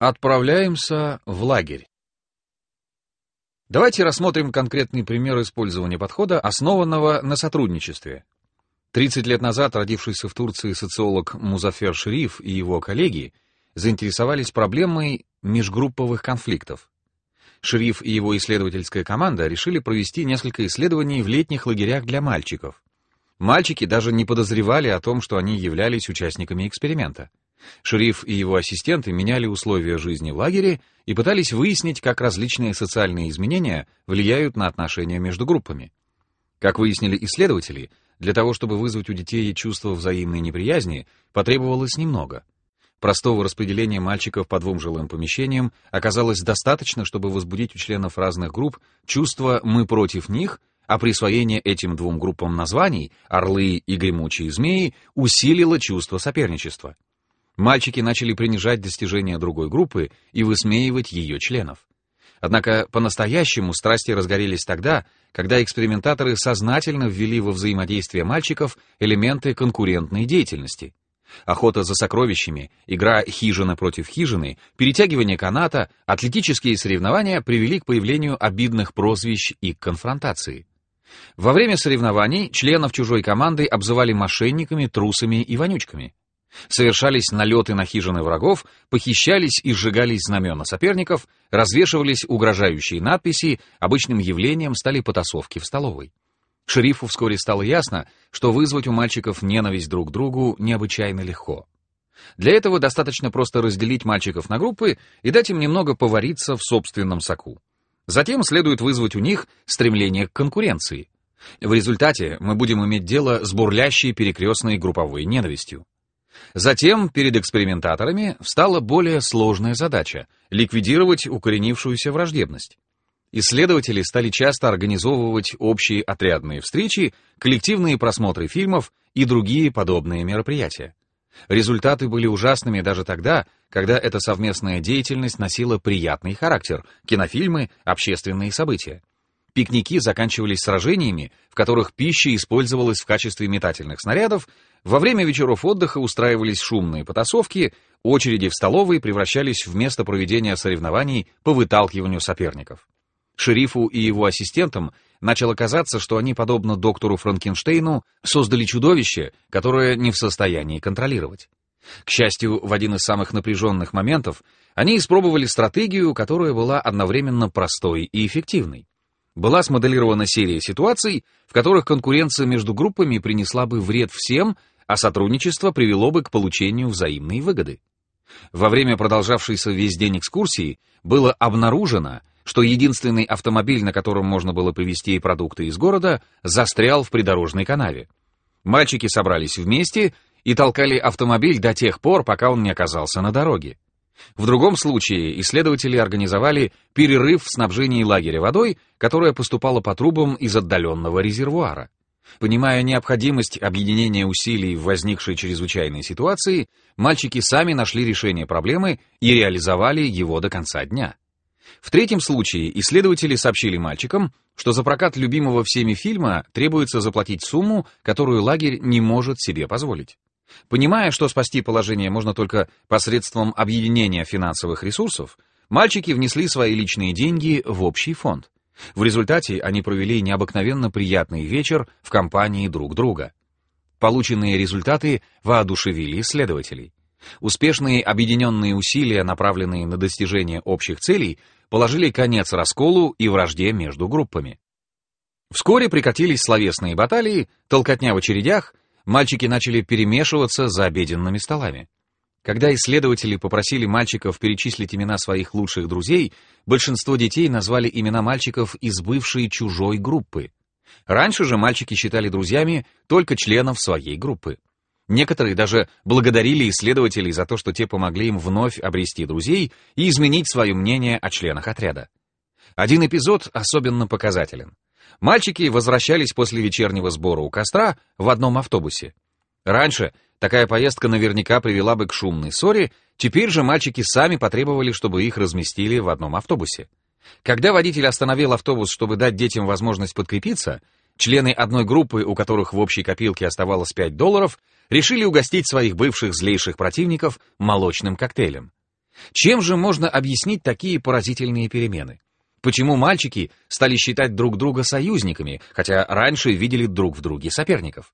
Отправляемся в лагерь. Давайте рассмотрим конкретный пример использования подхода, основанного на сотрудничестве. 30 лет назад родившийся в Турции социолог Музафер Шериф и его коллеги заинтересовались проблемой межгрупповых конфликтов. Шериф и его исследовательская команда решили провести несколько исследований в летних лагерях для мальчиков. Мальчики даже не подозревали о том, что они являлись участниками эксперимента. Шериф и его ассистенты меняли условия жизни в лагере и пытались выяснить, как различные социальные изменения влияют на отношения между группами. Как выяснили исследователи, для того, чтобы вызвать у детей чувство взаимной неприязни, потребовалось немного. Простого распределения мальчиков по двум жилым помещениям оказалось достаточно, чтобы возбудить у членов разных групп чувство «мы против них», а присвоение этим двум группам названий «орлы» и «гремучие змеи» усилило чувство соперничества. Мальчики начали принижать достижения другой группы и высмеивать ее членов. Однако по-настоящему страсти разгорелись тогда, когда экспериментаторы сознательно ввели во взаимодействие мальчиков элементы конкурентной деятельности. Охота за сокровищами, игра хижина против хижины, перетягивание каната, атлетические соревнования привели к появлению обидных прозвищ и конфронтации. Во время соревнований членов чужой команды обзывали мошенниками, трусами и вонючками. Совершались налеты на хижины врагов, похищались и сжигались знамена соперников, развешивались угрожающие надписи, обычным явлением стали потасовки в столовой. Шерифу вскоре стало ясно, что вызвать у мальчиков ненависть друг к другу необычайно легко. Для этого достаточно просто разделить мальчиков на группы и дать им немного повариться в собственном соку. Затем следует вызвать у них стремление к конкуренции. В результате мы будем иметь дело с бурлящей перекрестной групповой ненавистью. Затем перед экспериментаторами встала более сложная задача — ликвидировать укоренившуюся враждебность. Исследователи стали часто организовывать общие отрядные встречи, коллективные просмотры фильмов и другие подобные мероприятия. Результаты были ужасными даже тогда, когда эта совместная деятельность носила приятный характер — кинофильмы, общественные события. Пикники заканчивались сражениями, в которых пища использовалась в качестве метательных снарядов, во время вечеров отдыха устраивались шумные потасовки, очереди в столовой превращались в место проведения соревнований по выталкиванию соперников. Шерифу и его ассистентам начало казаться, что они, подобно доктору Франкенштейну, создали чудовище, которое не в состоянии контролировать. К счастью, в один из самых напряженных моментов они испробовали стратегию, которая была одновременно простой и эффективной была смоделирована серия ситуаций, в которых конкуренция между группами принесла бы вред всем, а сотрудничество привело бы к получению взаимной выгоды. Во время продолжавшейся весь день экскурсии было обнаружено, что единственный автомобиль, на котором можно было привезти продукты из города, застрял в придорожной канаве. Мальчики собрались вместе и толкали автомобиль до тех пор, пока он не оказался на дороге. В другом случае исследователи организовали перерыв в снабжении лагеря водой, которая поступала по трубам из отдаленного резервуара. Понимая необходимость объединения усилий в возникшей чрезвычайной ситуации, мальчики сами нашли решение проблемы и реализовали его до конца дня. В третьем случае исследователи сообщили мальчикам, что за прокат любимого всеми фильма требуется заплатить сумму, которую лагерь не может себе позволить. Понимая, что спасти положение можно только посредством объединения финансовых ресурсов, мальчики внесли свои личные деньги в общий фонд. В результате они провели необыкновенно приятный вечер в компании друг друга. Полученные результаты воодушевили исследователей. Успешные объединенные усилия, направленные на достижение общих целей, положили конец расколу и вражде между группами. Вскоре прекратились словесные баталии, толкотня в очередях, мальчики начали перемешиваться за обеденными столами. Когда исследователи попросили мальчиков перечислить имена своих лучших друзей, большинство детей назвали имена мальчиков из бывшей чужой группы. Раньше же мальчики считали друзьями только членов своей группы. Некоторые даже благодарили исследователей за то, что те помогли им вновь обрести друзей и изменить свое мнение о членах отряда. Один эпизод особенно показателен. Мальчики возвращались после вечернего сбора у костра в одном автобусе. Раньше такая поездка наверняка привела бы к шумной ссоре, теперь же мальчики сами потребовали, чтобы их разместили в одном автобусе. Когда водитель остановил автобус, чтобы дать детям возможность подкрепиться, члены одной группы, у которых в общей копилке оставалось 5 долларов, решили угостить своих бывших злейших противников молочным коктейлем. Чем же можно объяснить такие поразительные перемены? Почему мальчики стали считать друг друга союзниками, хотя раньше видели друг в друге соперников?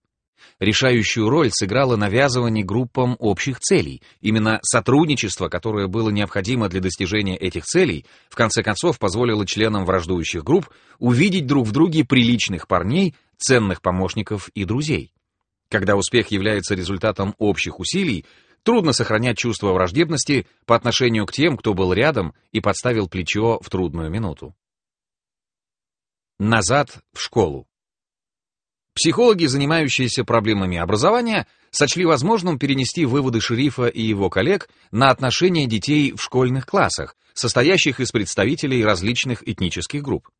Решающую роль сыграло навязывание группам общих целей. Именно сотрудничество, которое было необходимо для достижения этих целей, в конце концов позволило членам враждующих групп увидеть друг в друге приличных парней, ценных помощников и друзей. Когда успех является результатом общих усилий, трудно сохранять чувство враждебности по отношению к тем, кто был рядом и подставил плечо в трудную минуту. Назад в школу. Психологи, занимающиеся проблемами образования, сочли возможным перенести выводы шерифа и его коллег на отношения детей в школьных классах, состоящих из представителей различных этнических групп.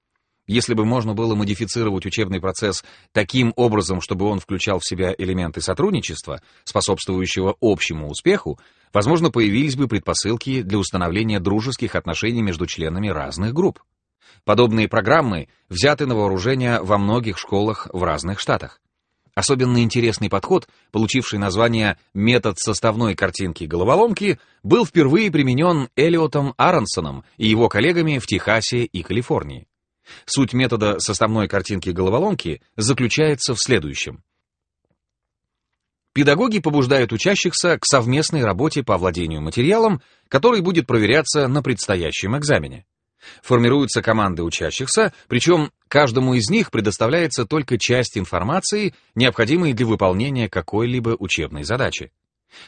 Если бы можно было модифицировать учебный процесс таким образом, чтобы он включал в себя элементы сотрудничества, способствующего общему успеху, возможно, появились бы предпосылки для установления дружеских отношений между членами разных групп. Подобные программы взяты на вооружение во многих школах в разных штатах. Особенно интересный подход, получивший название «метод составной картинки головоломки», был впервые применен Элиотом Аронсоном и его коллегами в Техасе и Калифорнии. Суть метода составной картинки головоломки заключается в следующем. Педагоги побуждают учащихся к совместной работе по владению материалом, который будет проверяться на предстоящем экзамене. Формируются команды учащихся, причем каждому из них предоставляется только часть информации, необходимой для выполнения какой-либо учебной задачи.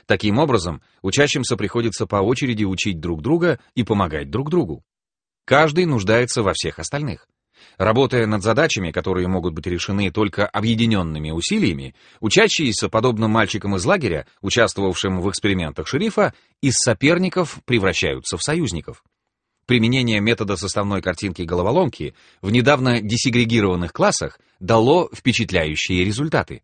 Таким образом, учащимся приходится по очереди учить друг друга и помогать друг другу. Каждый нуждается во всех остальных. Работая над задачами, которые могут быть решены только объединенными усилиями, учащиеся, подобно мальчикам из лагеря, участвовавшим в экспериментах шерифа, из соперников превращаются в союзников. Применение метода составной картинки головоломки в недавно десегрегированных классах дало впечатляющие результаты.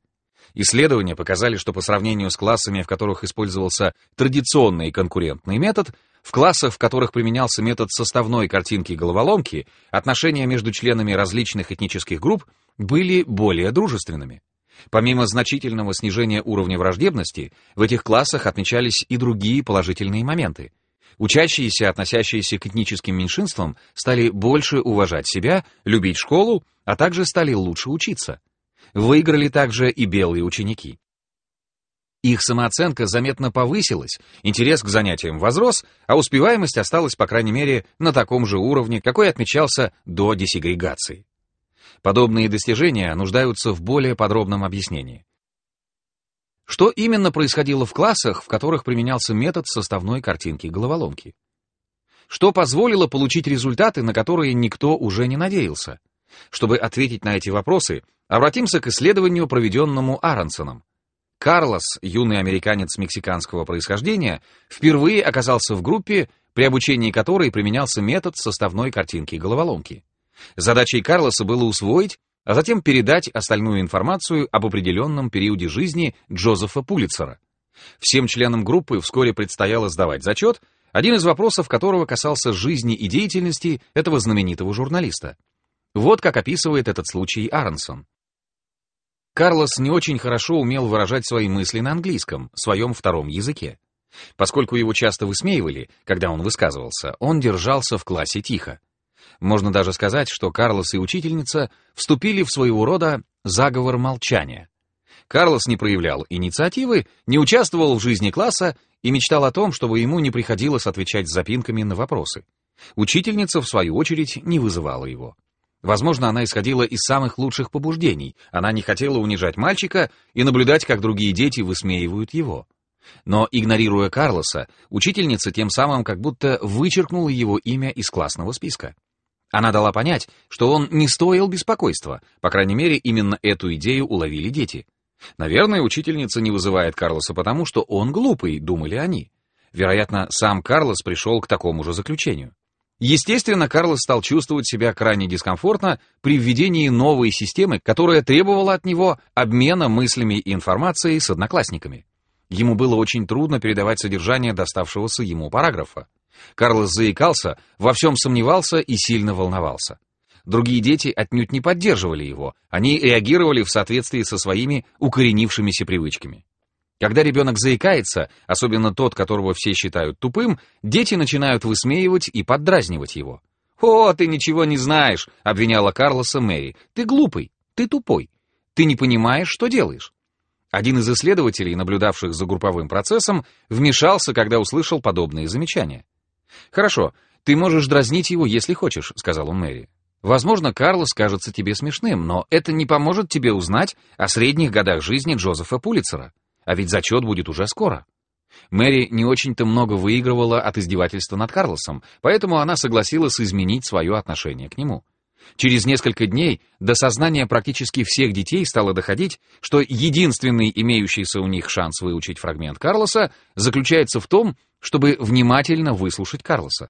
Исследования показали, что по сравнению с классами, в которых использовался традиционный конкурентный метод, в классах, в которых применялся метод составной картинки головоломки, отношения между членами различных этнических групп были более дружественными. Помимо значительного снижения уровня враждебности, в этих классах отмечались и другие положительные моменты — Учащиеся, относящиеся к этническим меньшинствам, стали больше уважать себя, любить школу, а также стали лучше учиться. Выиграли также и белые ученики. Их самооценка заметно повысилась, интерес к занятиям возрос, а успеваемость осталась, по крайней мере, на таком же уровне, какой отмечался до десегрегации. Подобные достижения нуждаются в более подробном объяснении. Что именно происходило в классах, в которых применялся метод составной картинки головоломки? Что позволило получить результаты, на которые никто уже не надеялся? Чтобы ответить на эти вопросы, обратимся к исследованию, проведенному Аронсоном. Карлос, юный американец мексиканского происхождения, впервые оказался в группе, при обучении которой применялся метод составной картинки головоломки. Задачей Карлоса было усвоить а затем передать остальную информацию об определенном периоде жизни Джозефа Пулитцера. Всем членам группы вскоре предстояло сдавать зачет, один из вопросов которого касался жизни и деятельности этого знаменитого журналиста. Вот как описывает этот случай Аронсон. Карлос не очень хорошо умел выражать свои мысли на английском, своем втором языке. Поскольку его часто высмеивали, когда он высказывался, он держался в классе тихо. Можно даже сказать, что Карлос и учительница вступили в своего рода заговор молчания. Карлос не проявлял инициативы, не участвовал в жизни класса и мечтал о том, чтобы ему не приходилось отвечать с запинками на вопросы. Учительница, в свою очередь, не вызывала его. Возможно, она исходила из самых лучших побуждений. Она не хотела унижать мальчика и наблюдать, как другие дети высмеивают его. Но, игнорируя Карлоса, учительница тем самым как будто вычеркнула его имя из классного списка. Она дала понять, что он не стоил беспокойства, по крайней мере, именно эту идею уловили дети. Наверное, учительница не вызывает Карлоса потому, что он глупый, думали они. Вероятно, сам Карлос пришел к такому же заключению. Естественно, Карлос стал чувствовать себя крайне дискомфортно при введении новой системы, которая требовала от него обмена мыслями и информацией с одноклассниками. Ему было очень трудно передавать содержание доставшегося ему параграфа. Карлос заикался, во всем сомневался и сильно волновался. Другие дети отнюдь не поддерживали его, они реагировали в соответствии со своими укоренившимися привычками. Когда ребенок заикается, особенно тот, которого все считают тупым, дети начинают высмеивать и поддразнивать его. «О, ты ничего не знаешь», — обвиняла Карлоса Мэри. «Ты глупый, ты тупой, ты не понимаешь, что делаешь». Один из исследователей, наблюдавших за групповым процессом, вмешался, когда услышал подобные замечания. «Хорошо, ты можешь дразнить его, если хочешь», — сказал он Мэри. «Возможно, Карлос кажется тебе смешным, но это не поможет тебе узнать о средних годах жизни Джозефа Пулицера. А ведь зачет будет уже скоро. Мэри не очень-то много выигрывала от издевательства над Карлосом, поэтому она согласилась изменить свое отношение к нему. Через несколько дней до сознания практически всех детей стало доходить, что единственный имеющийся у них шанс выучить фрагмент Карлоса заключается в том, чтобы внимательно выслушать Карлоса.